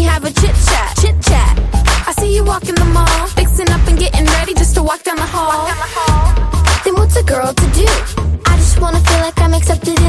we have a chit chat. Chit chat. I see you walk in the mall, fixing up and getting ready just to walk down the hall. Walk down the hall. Then what's a girl to do? I just wanna feel like I am accepted